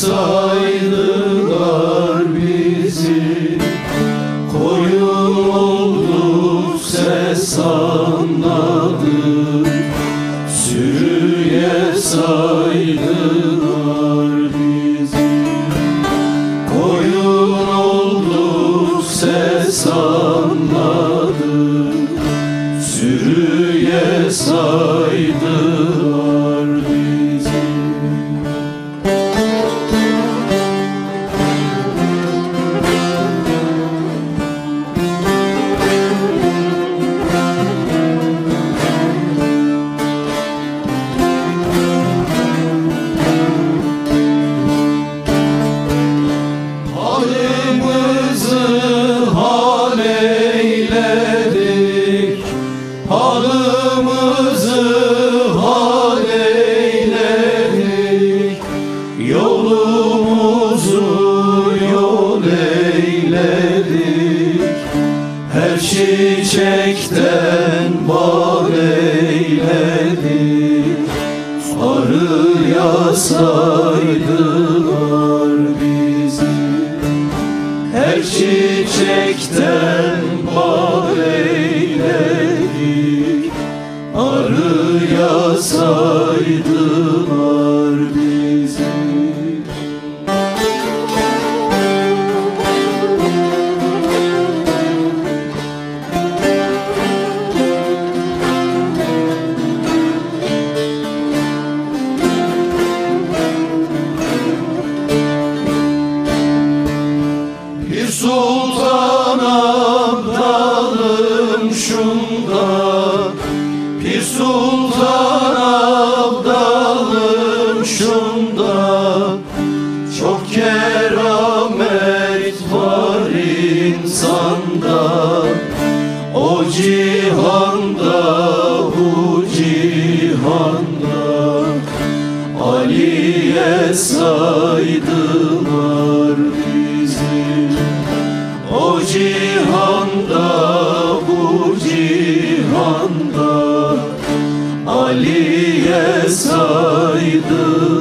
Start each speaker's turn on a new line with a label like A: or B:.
A: saydılar bizi. Koyun olduk ses anladık. Sürüye saydılar bizi. Koyun olduk ses anladık. Sürüye saydılar eyledik Halımızı hal eyledik. Yolumuzu yol eyledik. Her çiçekten bal eyledik. Arıya saydılar bizi her çiçekten bal eyledik. Arıya saydılar abdalım şunda Bir sultan abdalım şunda. Çok keramet var insanda O cihanda bu cihanda Ali'ye saydılar Haydi